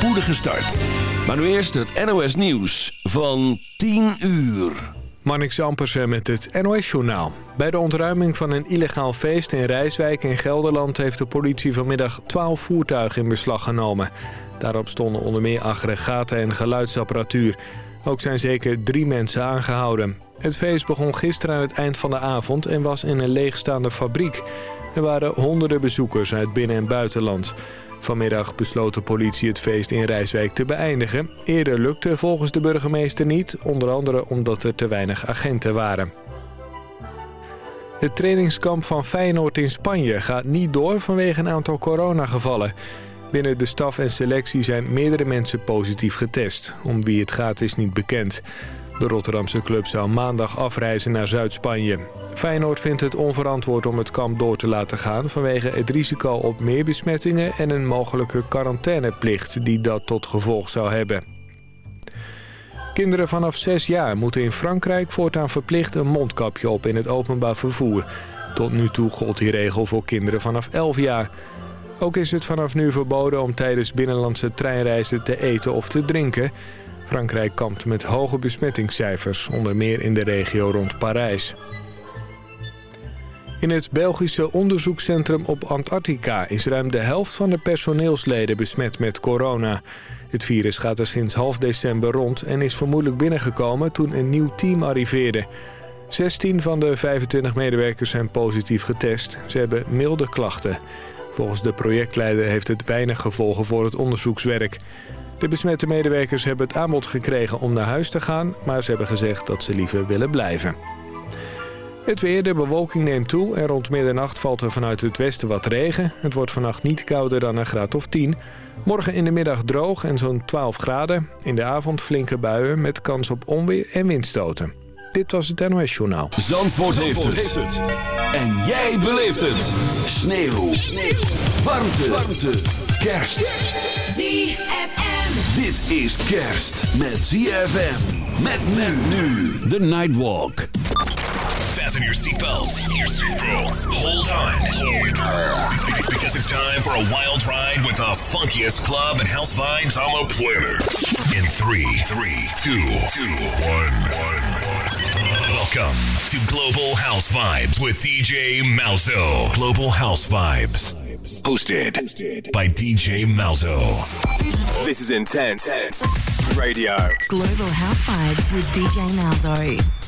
spoedige start. Maar nu eerst het NOS Nieuws van 10 uur. Marnix Ampersen met het NOS-journaal. Bij de ontruiming van een illegaal feest in Rijswijk in Gelderland... heeft de politie vanmiddag 12 voertuigen in beslag genomen. Daarop stonden onder meer aggregaten en geluidsapparatuur. Ook zijn zeker drie mensen aangehouden. Het feest begon gisteren aan het eind van de avond en was in een leegstaande fabriek. Er waren honderden bezoekers uit binnen- en buitenland. Vanmiddag besloot de politie het feest in Rijswijk te beëindigen. Eerder lukte volgens de burgemeester niet, onder andere omdat er te weinig agenten waren. Het trainingskamp van Feyenoord in Spanje gaat niet door vanwege een aantal coronagevallen. Binnen de staf en selectie zijn meerdere mensen positief getest. Om wie het gaat is niet bekend. De Rotterdamse club zou maandag afreizen naar Zuid-Spanje. Feyenoord vindt het onverantwoord om het kamp door te laten gaan... vanwege het risico op meer besmettingen en een mogelijke quarantaineplicht... die dat tot gevolg zou hebben. Kinderen vanaf 6 jaar moeten in Frankrijk voortaan verplicht een mondkapje op in het openbaar vervoer. Tot nu toe gold die regel voor kinderen vanaf 11 jaar. Ook is het vanaf nu verboden om tijdens binnenlandse treinreizen te eten of te drinken... Frankrijk kampt met hoge besmettingscijfers, onder meer in de regio rond Parijs. In het Belgische onderzoekscentrum op Antarctica is ruim de helft van de personeelsleden besmet met corona. Het virus gaat er sinds half december rond en is vermoedelijk binnengekomen toen een nieuw team arriveerde. 16 van de 25 medewerkers zijn positief getest. Ze hebben milde klachten. Volgens de projectleider heeft het weinig gevolgen voor het onderzoekswerk. De besmette medewerkers hebben het aanbod gekregen om naar huis te gaan... maar ze hebben gezegd dat ze liever willen blijven. Het weer, de bewolking neemt toe en rond middernacht valt er vanuit het westen wat regen. Het wordt vannacht niet kouder dan een graad of 10. Morgen in de middag droog en zo'n 12 graden. In de avond flinke buien met kans op onweer en windstoten. Dit was het NOS Journaal. Zandvoort, heeft, het. En jij beleeft het. Sneeuw. Sneeuw. Warmte. Warmte. Kerst. ZFM. Dit is kerst met ZFM. Met men nu. The Nightwalk. Fasten your seatbelts. Hold on. Hold on. Because it's time for a wild ride with the funkiest club and house vibes on the planet. In three, three, two, two, one, one. Welcome to Global House Vibes with DJ Malzo. Global House Vibes. Hosted by DJ Malzo. This is Intense Radio. Global House Vibes with DJ Malzo.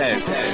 sense.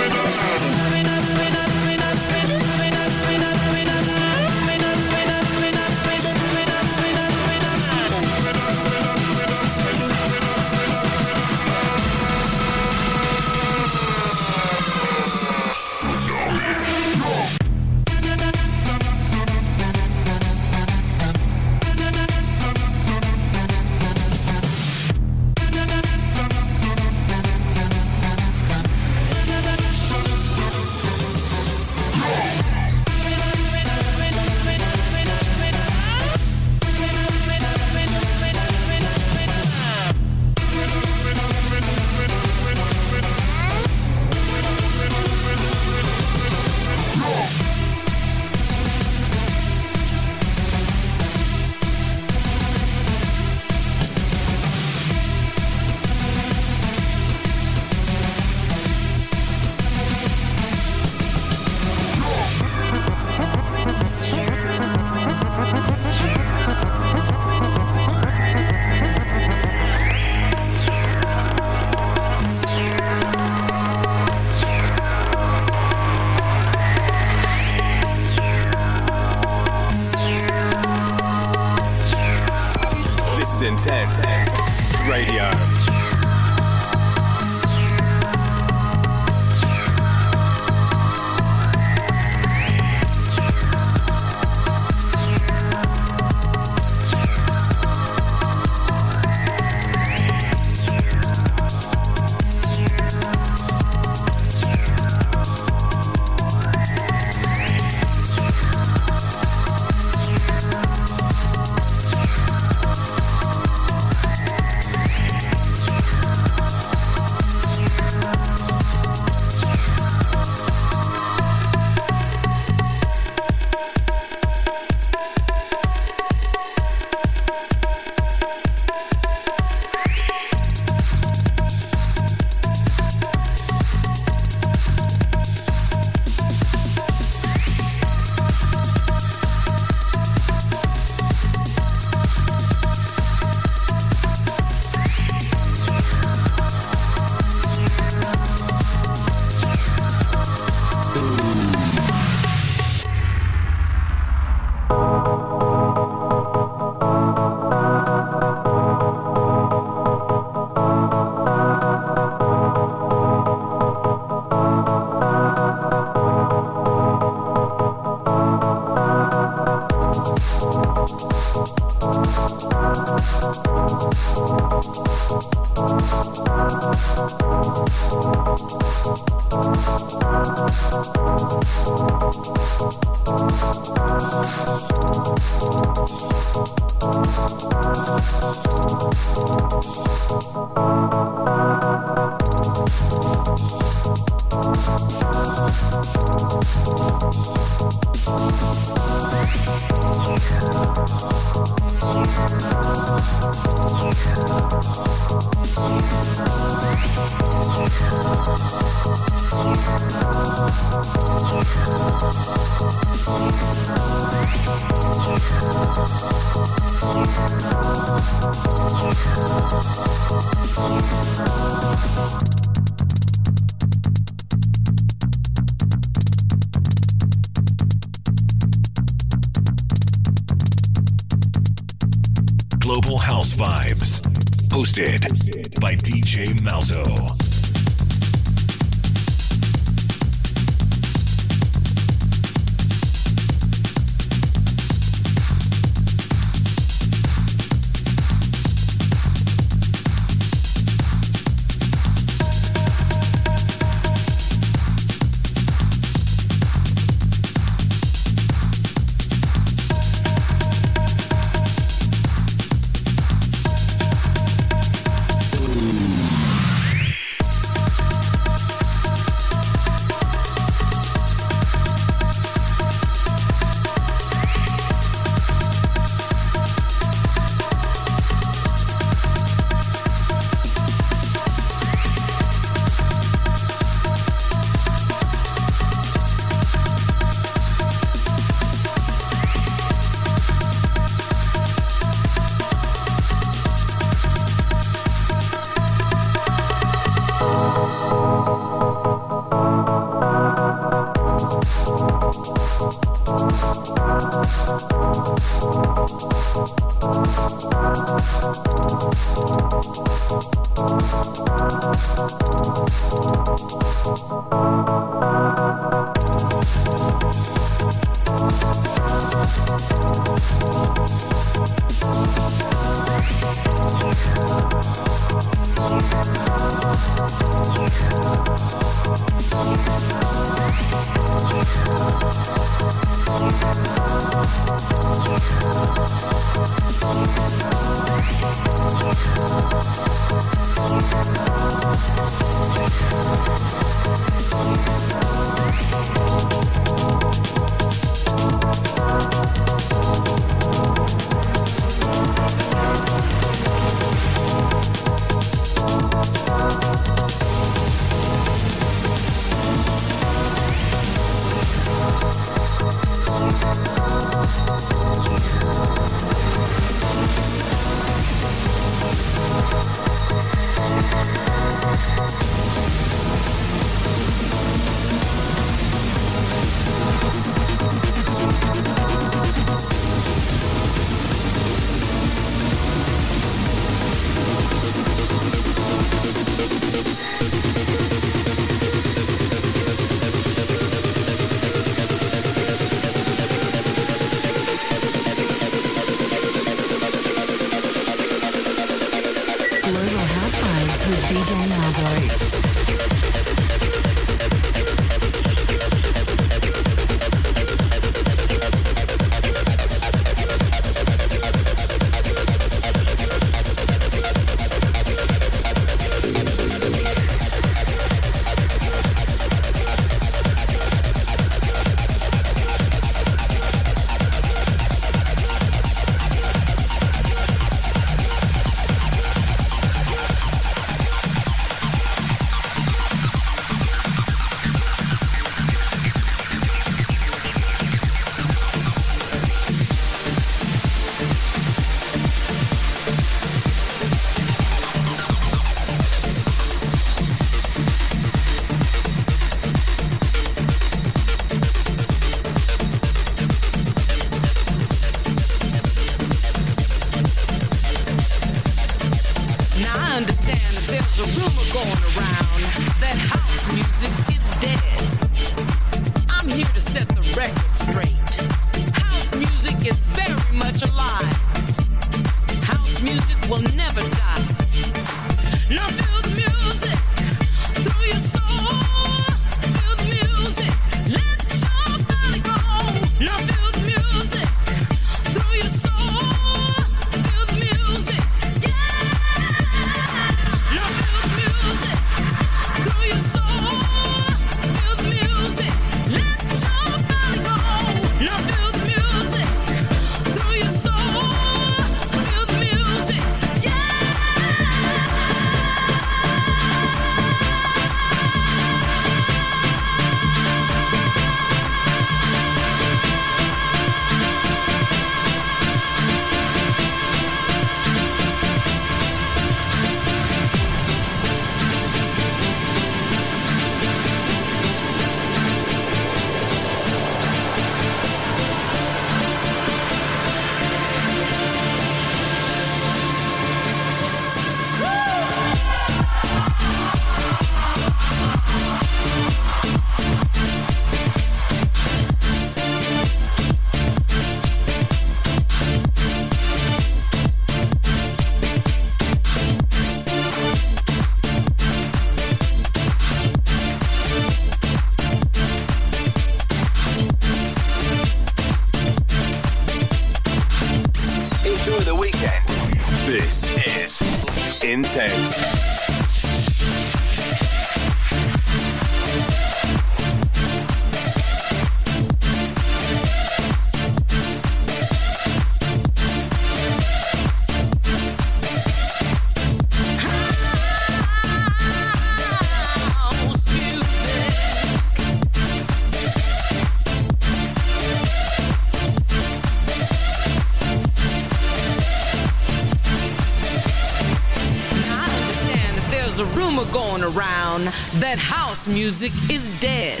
That house music is dead.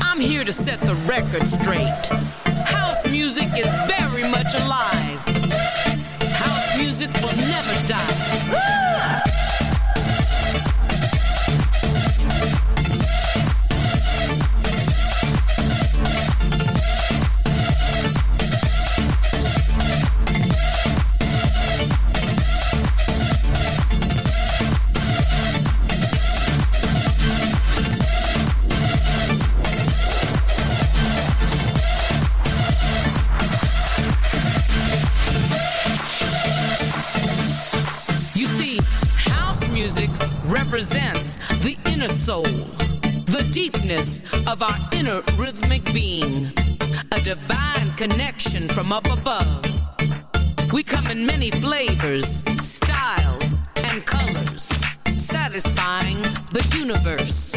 I'm here to set the record straight. House music is very much alive. House music will never die. Of our inner rhythmic being, a divine connection from up above. We come in many flavors, styles, and colors, satisfying the universe.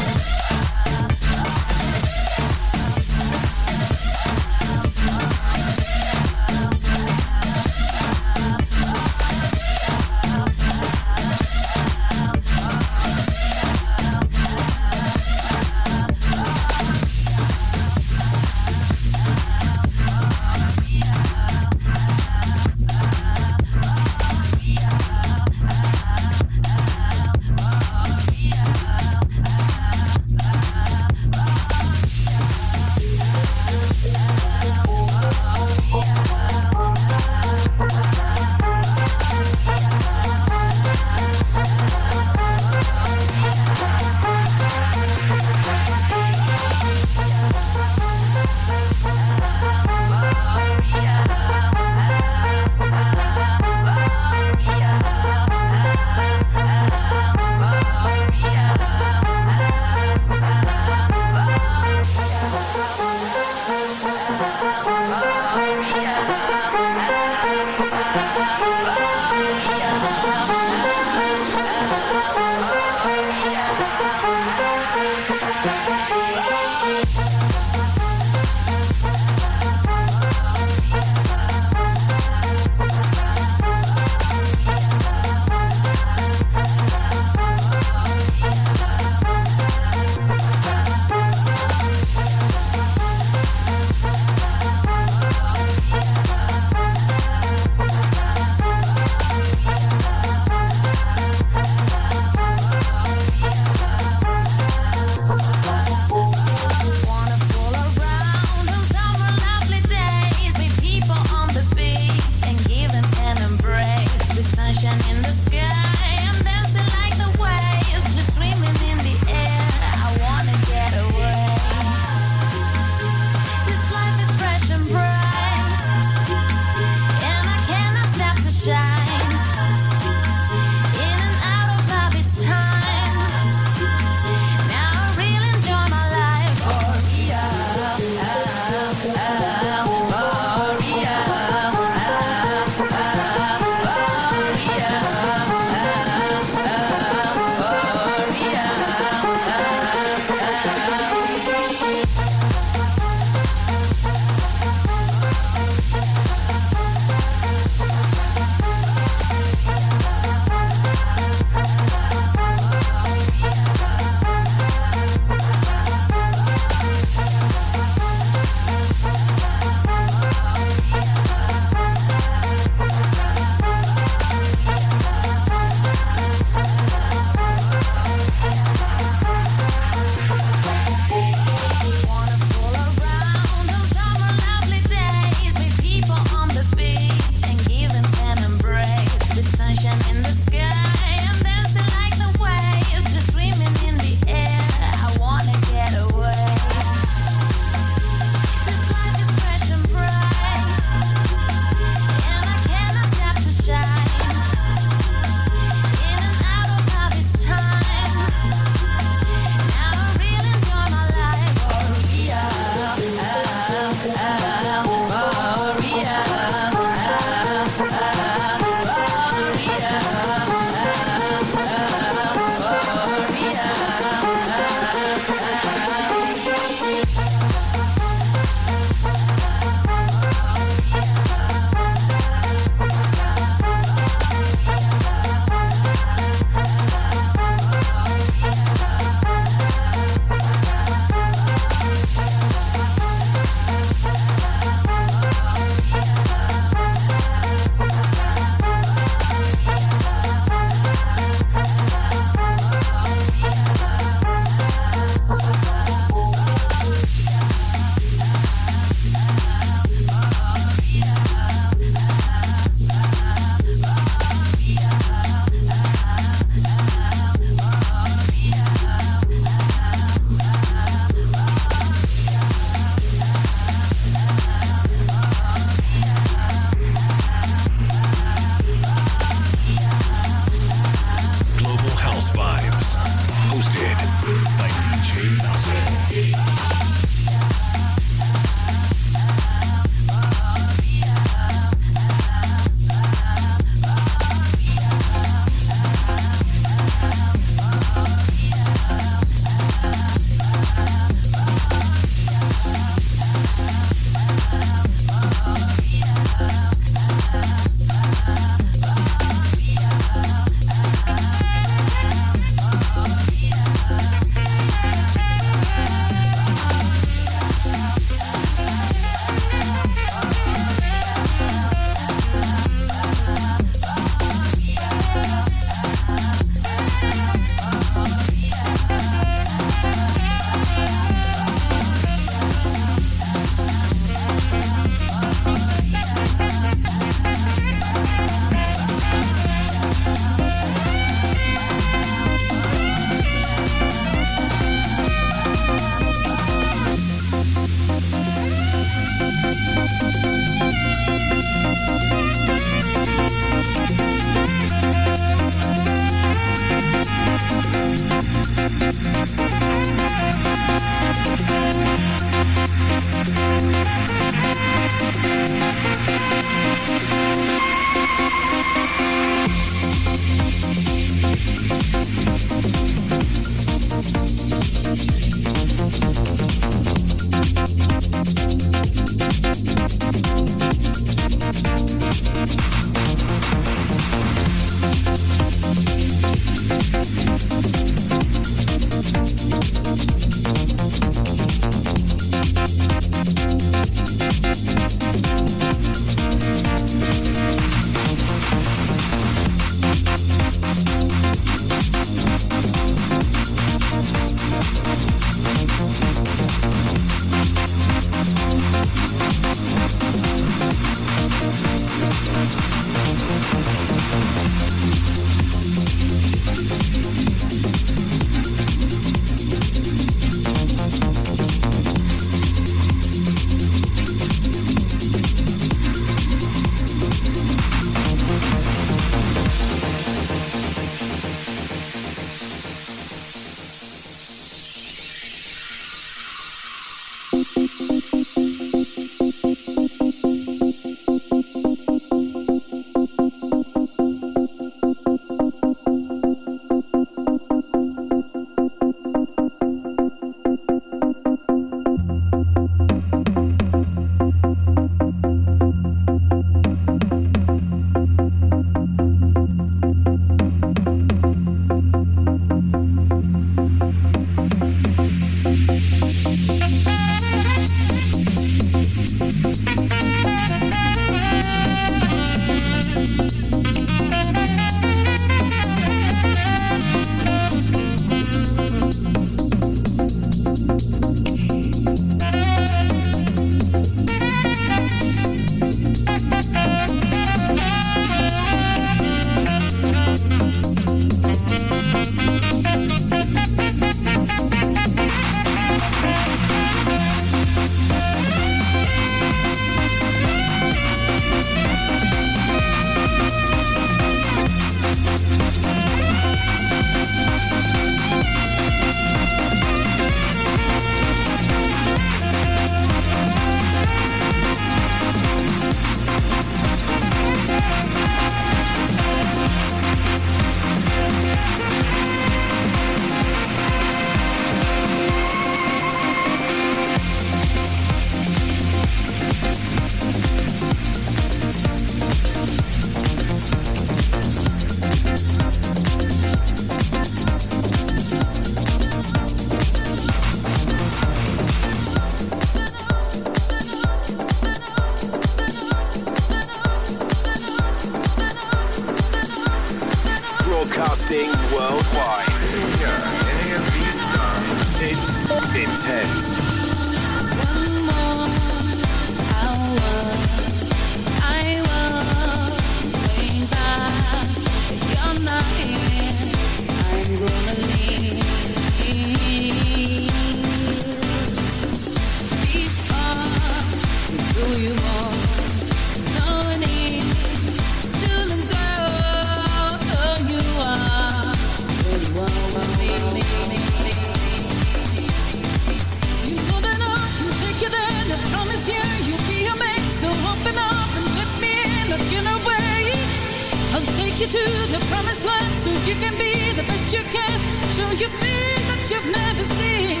The best you can. Show you things that you've never seen.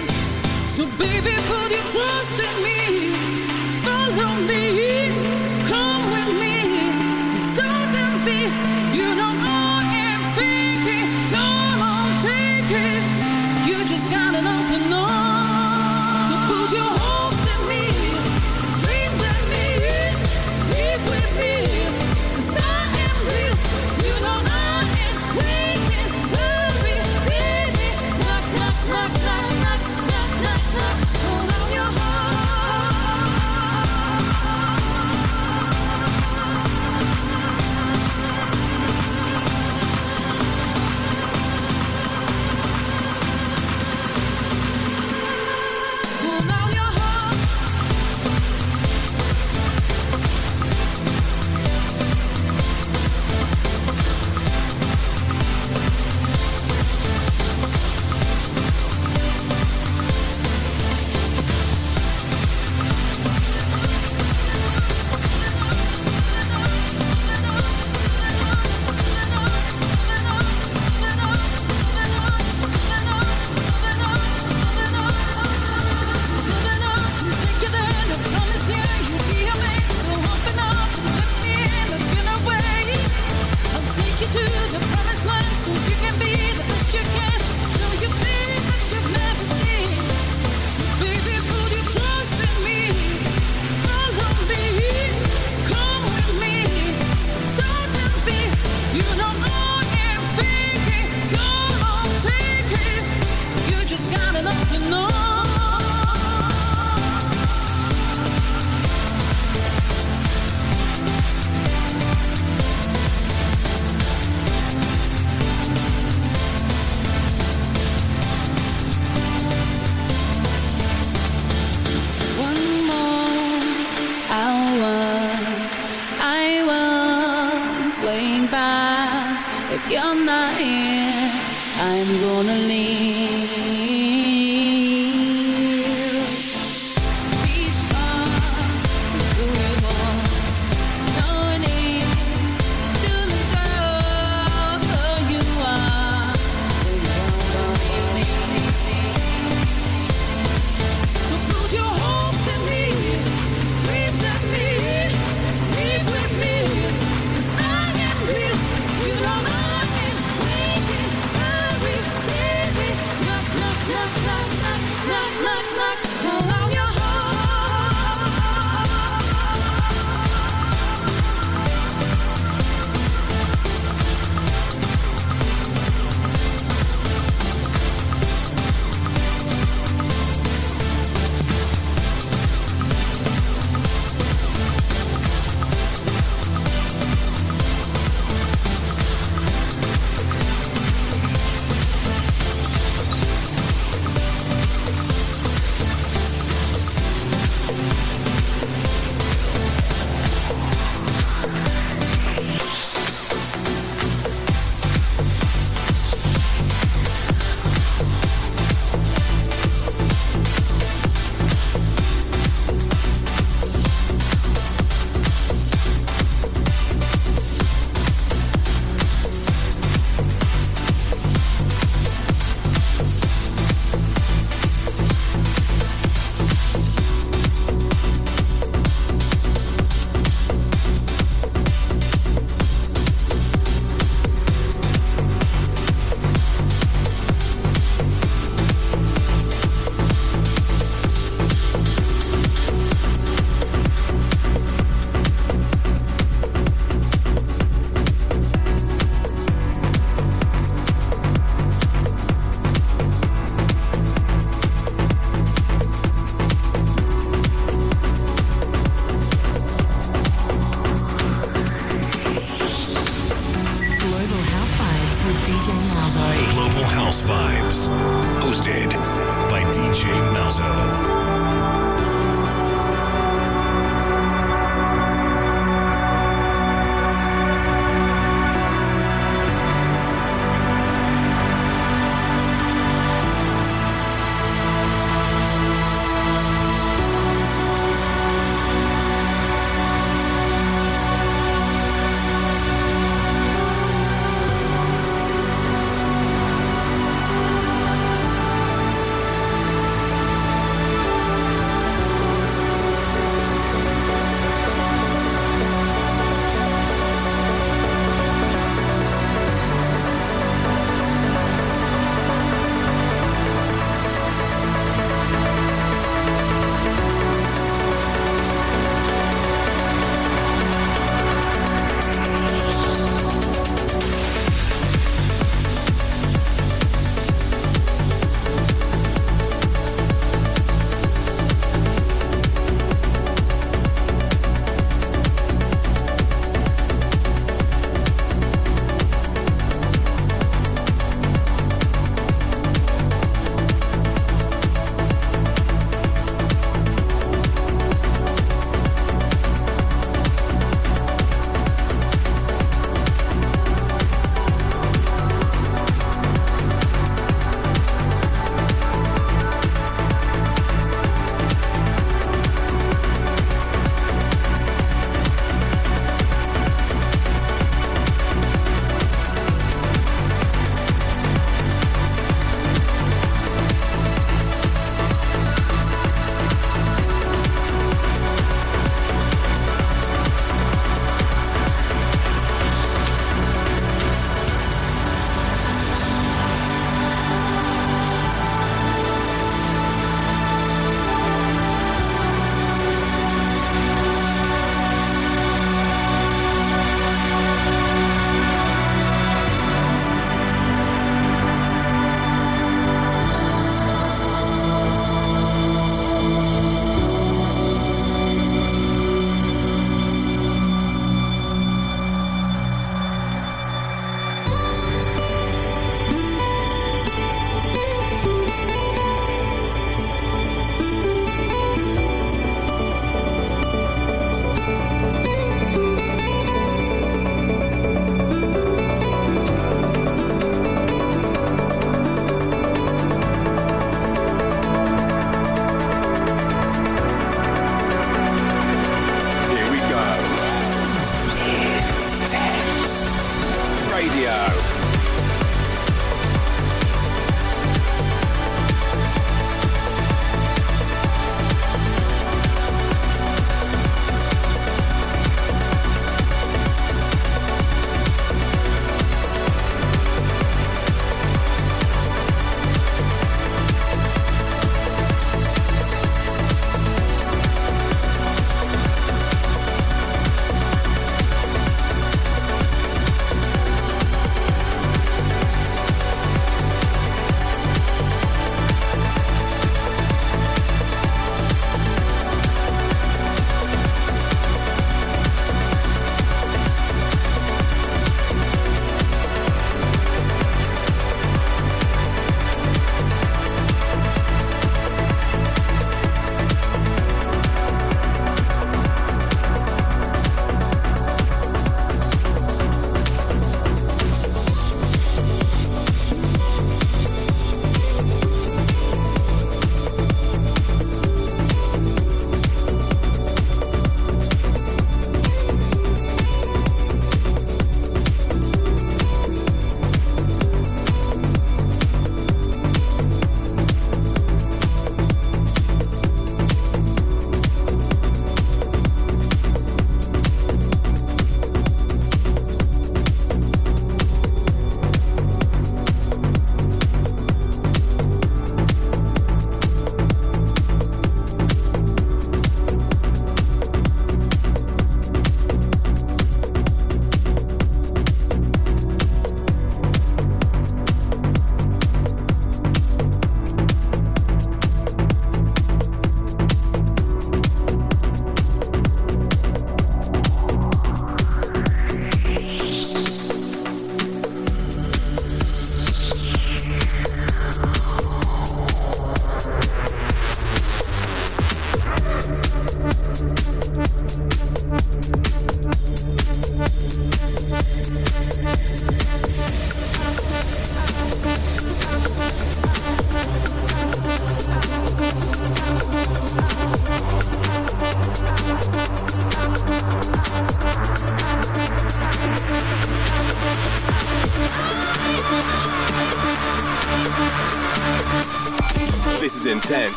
So baby, put your trust in me. Follow me. Come with me. Don't be. You know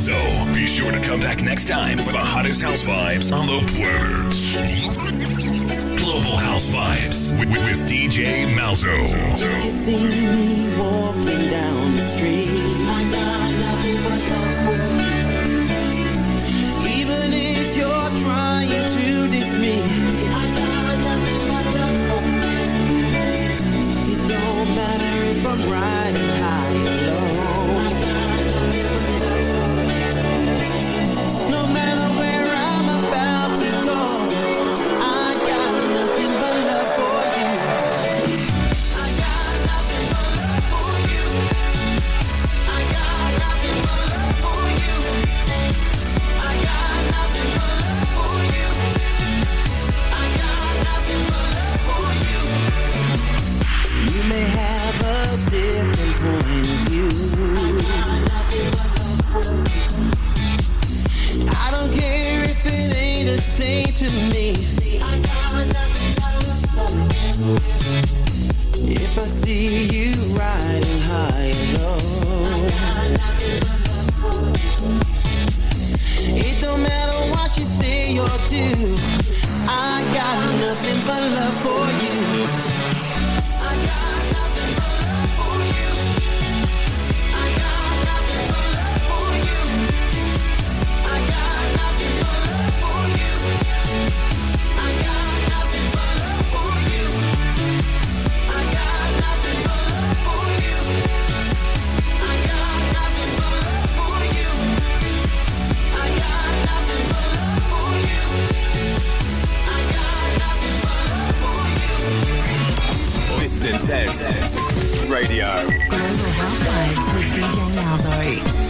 So, Be sure to come back next time for the hottest house vibes on the planet. Global House Vibes with, with DJ Malzo. You see me walking down the street. Even if you're trying to. It don't matter if I'm riding high. to me. If I see you riding high and low, it don't matter what you say or do. I got nothing but love for you. Radio. Global Housewives with DJ Malzo.